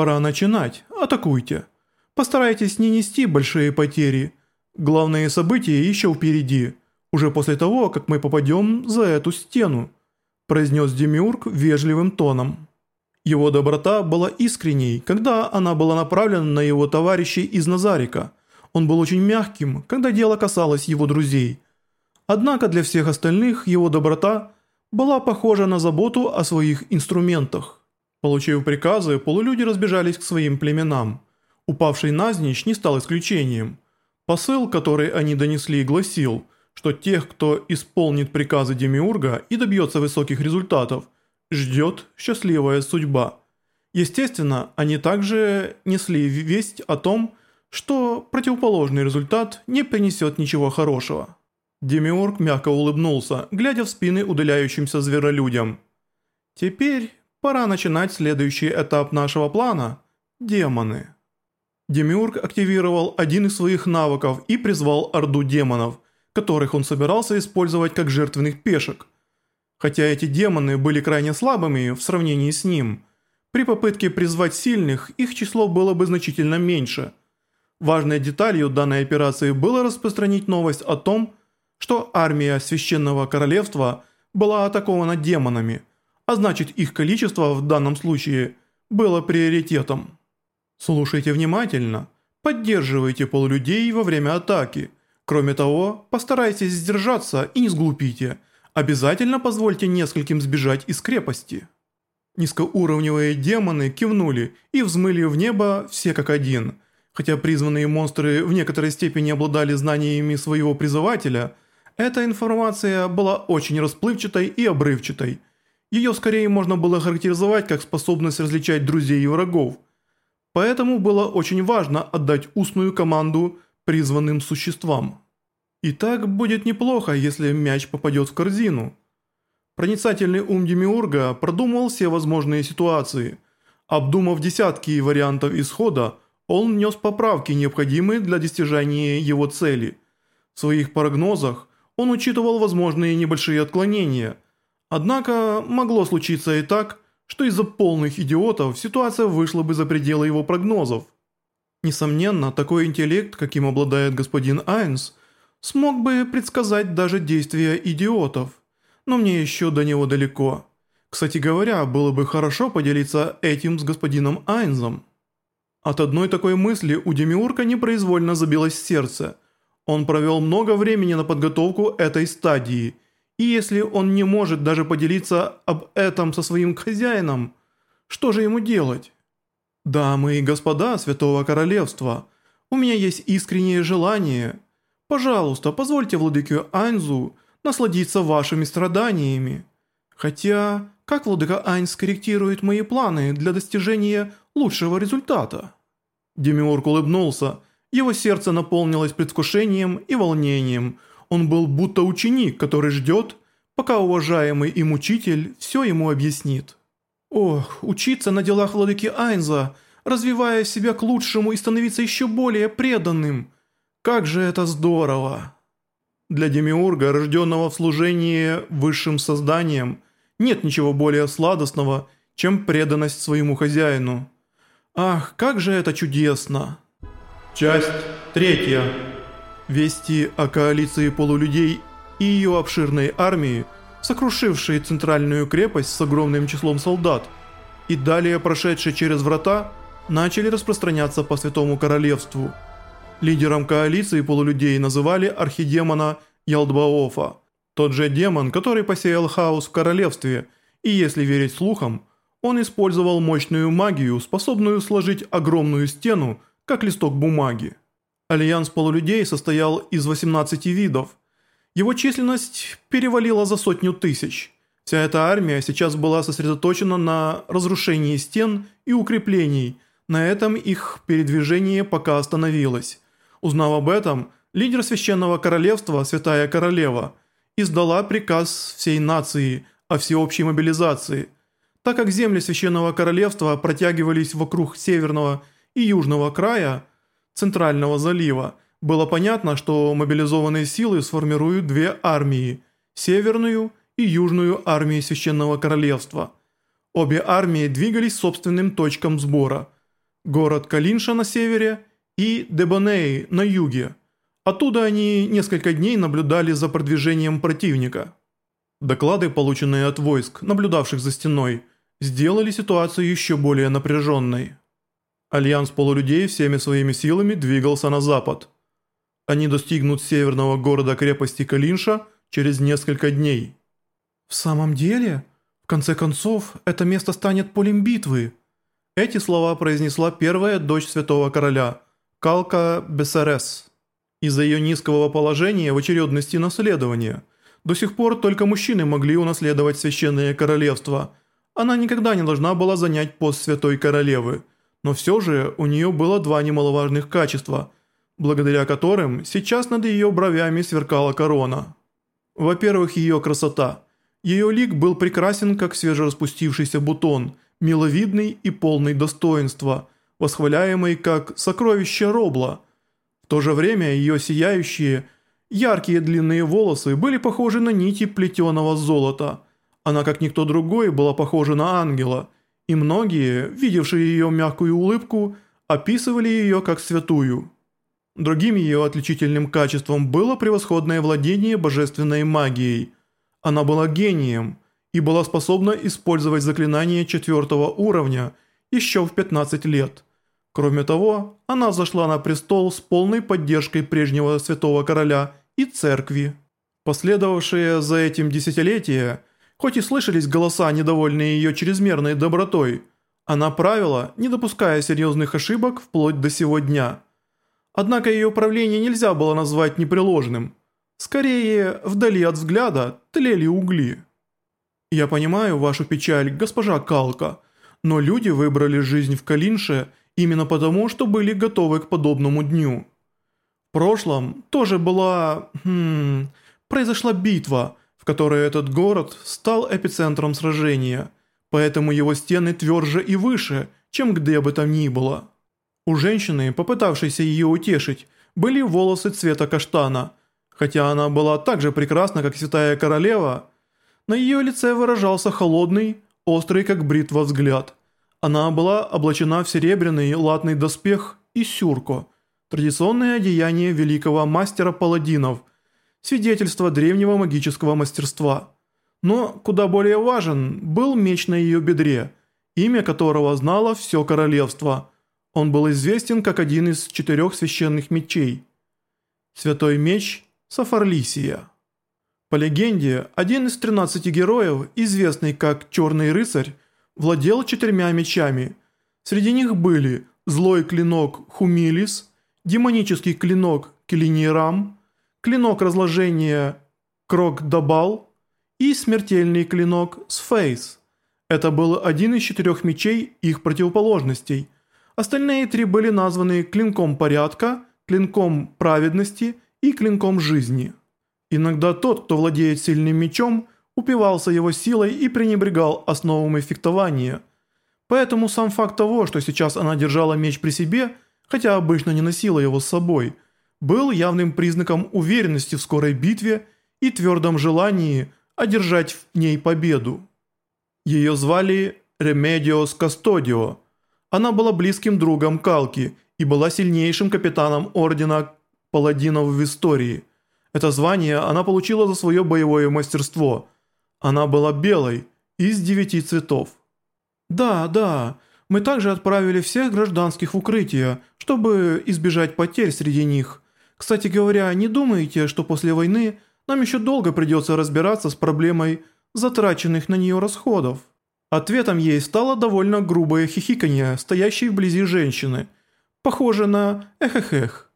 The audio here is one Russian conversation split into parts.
Пора начинать, атакуйте. Постарайтесь не нести большие потери. Главные события еще впереди, уже после того, как мы попадем за эту стену», произнес Демиург вежливым тоном. Его доброта была искренней, когда она была направлена на его товарищей из Назарика. Он был очень мягким, когда дело касалось его друзей. Однако для всех остальных его доброта была похожа на заботу о своих инструментах. Получив приказы, полулюди разбежались к своим племенам. Упавший назничь не стал исключением. Посыл, который они донесли, гласил, что тех, кто исполнит приказы Демиурга и добьется высоких результатов, ждет счастливая судьба. Естественно, они также несли весть о том, что противоположный результат не принесет ничего хорошего. Демиург мягко улыбнулся, глядя в спины удаляющимся зверолюдям. «Теперь Пора начинать следующий этап нашего плана – демоны. Демиург активировал один из своих навыков и призвал орду демонов, которых он собирался использовать как жертвенных пешек. Хотя эти демоны были крайне слабыми в сравнении с ним, при попытке призвать сильных их число было бы значительно меньше. Важной деталью данной операции было распространить новость о том, что армия Священного Королевства была атакована демонами – а значит их количество в данном случае было приоритетом. Слушайте внимательно, поддерживайте полулюдей во время атаки. Кроме того, постарайтесь сдержаться и не сглупите. Обязательно позвольте нескольким сбежать из крепости. Низкоуровневые демоны кивнули и взмыли в небо все как один. Хотя призванные монстры в некоторой степени обладали знаниями своего призывателя, эта информация была очень расплывчатой и обрывчатой – ее скорее можно было характеризовать как способность различать друзей и врагов. Поэтому было очень важно отдать устную команду призванным существам. И так будет неплохо, если мяч попадет в корзину. Проницательный ум Демиурга продумал все возможные ситуации. Обдумав десятки вариантов исхода, он внес поправки, необходимые для достижения его цели. В своих прогнозах он учитывал возможные небольшие отклонения – Однако могло случиться и так, что из-за полных идиотов ситуация вышла бы за пределы его прогнозов. Несомненно, такой интеллект, каким обладает господин Айнс, смог бы предсказать даже действия идиотов, но мне еще до него далеко. Кстати говоря, было бы хорошо поделиться этим с господином Айнзом. От одной такой мысли у Демиурка непроизвольно забилось сердце. Он провел много времени на подготовку этой стадии – и если он не может даже поделиться об этом со своим хозяином, что же ему делать? Дамы и господа Святого Королевства, у меня есть искреннее желание. Пожалуйста, позвольте владыке Айнзу насладиться вашими страданиями. Хотя, как владыка Айнз корректирует мои планы для достижения лучшего результата? Демиург улыбнулся, его сердце наполнилось предвкушением и волнением – он был будто ученик, который ждет, пока уважаемый им учитель все ему объяснит. Ох, учиться на делах владыки Айнза, развивая себя к лучшему и становиться еще более преданным. Как же это здорово! Для Демиурга, рожденного в служении высшим созданием, нет ничего более сладостного, чем преданность своему хозяину. Ах, как же это чудесно! Часть третья. Вести о коалиции полулюдей и ее обширной армии, сокрушившей центральную крепость с огромным числом солдат, и далее прошедшие через врата, начали распространяться по Святому Королевству. Лидером коалиции полулюдей называли архидемона Ялдабаофа, тот же демон, который посеял хаос в королевстве, и если верить слухам, он использовал мощную магию, способную сложить огромную стену, как листок бумаги. Альянс полулюдей состоял из 18 видов. Его численность перевалила за сотню тысяч. Вся эта армия сейчас была сосредоточена на разрушении стен и укреплений. На этом их передвижение пока остановилось. Узнав об этом, лидер Священного Королевства, Святая Королева, издала приказ всей нации о всеобщей мобилизации. Так как земли Священного Королевства протягивались вокруг северного и южного края, Центрального залива, было понятно, что мобилизованные силы сформируют две армии – Северную и Южную армии Священного Королевства. Обе армии двигались собственным точкам сбора. город Калинша на севере и Дебоней на юге. Оттуда они несколько дней наблюдали за продвижением противника. Доклады, полученные от войск, наблюдавших за стеной, сделали ситуацию еще более напряженной. Альянс полулюдей всеми своими силами двигался на запад. Они достигнут северного города-крепости Калинша через несколько дней. «В самом деле? В конце концов, это место станет полем битвы». Эти слова произнесла первая дочь святого короля, Калка Бесарес. Из-за ее низкого положения в очередности наследования. До сих пор только мужчины могли унаследовать священное королевство. Она никогда не должна была занять пост святой королевы. Но все же у нее было два немаловажных качества, благодаря которым сейчас над ее бровями сверкала корона. Во-первых, ее красота. Ее лик был прекрасен, как свежераспустившийся бутон, миловидный и полный достоинства, восхваляемый как сокровище Робла – то же время ее сияющие, яркие длинные волосы были похожи на нити плетеного золота. Она, как никто другой, была похожа на ангела, и многие, видевшие ее мягкую улыбку, описывали ее как святую. Другим ее отличительным качеством было превосходное владение божественной магией. Она была гением и была способна использовать заклинания четвертого уровня еще в 15 лет – Кроме того, она зашла на престол с полной поддержкой прежнего святого короля и церкви. Последовавшие за этим десятилетия, хоть и слышались голоса, недовольные ее чрезмерной добротой, она правила, не допуская серьезных ошибок вплоть до сего дня. Однако ее правление нельзя было назвать непреложным. Скорее, вдали от взгляда тлели угли. «Я понимаю вашу печаль, госпожа Калка, но люди выбрали жизнь в Калинше – именно потому, что были готовы к подобному дню. В прошлом тоже была... Хм, произошла битва, в которой этот город стал эпицентром сражения, поэтому его стены тверже и выше, чем где бы там ни было. У женщины, попытавшейся ее утешить, были волосы цвета каштана, хотя она была так же прекрасна, как святая королева, на ее лице выражался холодный, острый как бритва взгляд – она была облачена в серебряный латный доспех и сюрко, традиционное одеяние великого мастера паладинов, свидетельство древнего магического мастерства. Но куда более важен был меч на ее бедре, имя которого знало все королевство. Он был известен как один из четырех священных мечей. Святой меч Сафарлисия. По легенде, один из 13 героев, известный как Черный рыцарь, владел четырьмя мечами. Среди них были злой клинок Хумилис, демонический клинок Келинирам, клинок разложения Крок-Дабал и смертельный клинок Сфейс. Это был один из четырех мечей их противоположностей. Остальные три были названы клинком порядка, клинком праведности и клинком жизни. Иногда тот, кто владеет сильным мечом – упивался его силой и пренебрегал основами фехтования. Поэтому сам факт того, что сейчас она держала меч при себе, хотя обычно не носила его с собой, был явным признаком уверенности в скорой битве и твердом желании одержать в ней победу. Ее звали Ремедиос Кастодио. Она была близким другом Калки и была сильнейшим капитаном Ордена Паладинов в истории. Это звание она получила за свое боевое мастерство – она была белой, из девяти цветов. «Да, да, мы также отправили всех гражданских в укрытие, чтобы избежать потерь среди них. Кстати говоря, не думаете, что после войны нам еще долго придется разбираться с проблемой затраченных на нее расходов?» Ответом ей стало довольно грубое хихиканье, стоящей вблизи женщины, похоже на эхехех.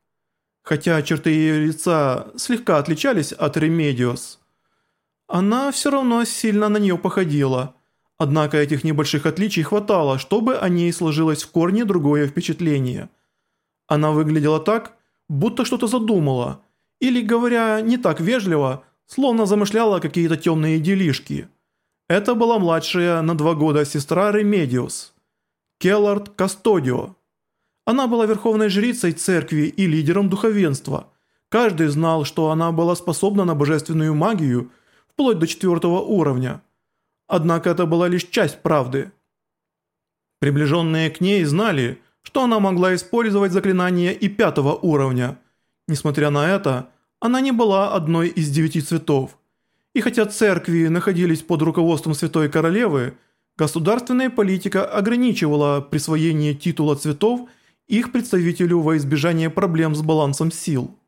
Хотя черты ее лица слегка отличались от Ремедиос – она все равно сильно на нее походила. Однако этих небольших отличий хватало, чтобы о ней сложилось в корне другое впечатление. Она выглядела так, будто что-то задумала, или, говоря не так вежливо, словно замышляла какие-то темные делишки. Это была младшая на два года сестра Ремедиос, Келлард Кастодио. Она была верховной жрицей церкви и лидером духовенства. Каждый знал, что она была способна на божественную магию – вплоть до четвертого уровня. Однако это была лишь часть правды. Приближенные к ней знали, что она могла использовать заклинания и пятого уровня. Несмотря на это, она не была одной из девяти цветов. И хотя церкви находились под руководством Святой Королевы, государственная политика ограничивала присвоение титула цветов их представителю во избежание проблем с балансом сил.